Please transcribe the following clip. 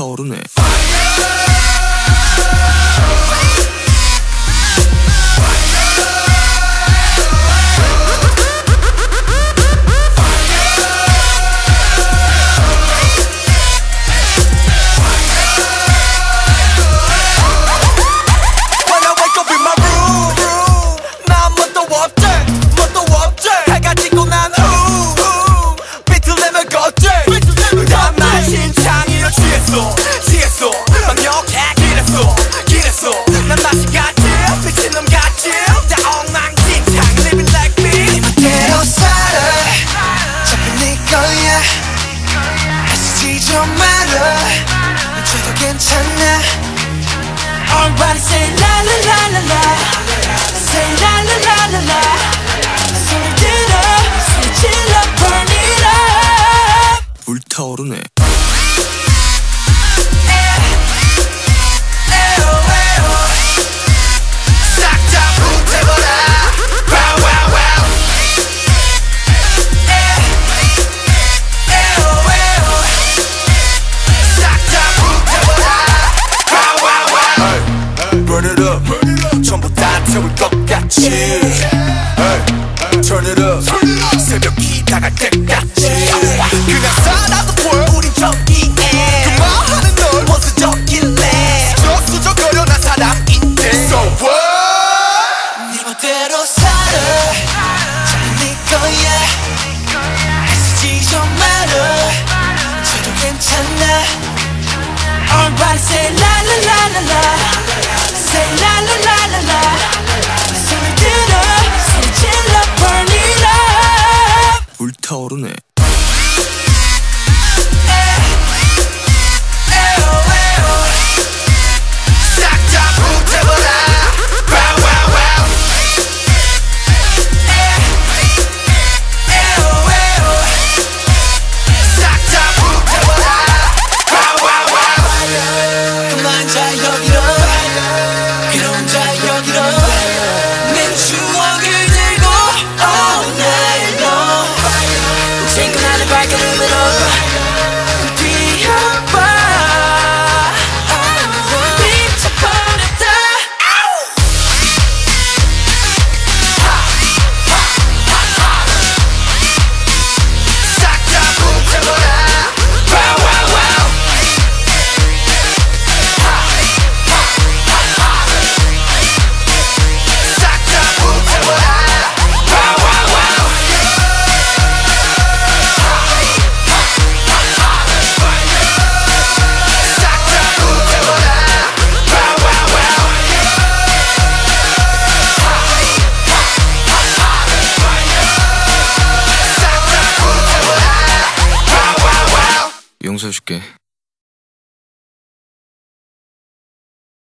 떠오르네 Fire! 괜찮아 Everybody say la la la la la Say la la la la la 소리 질러 소리 질러 burn it up 불타오르네 I'm about to say おるね。like a 용서해줄게.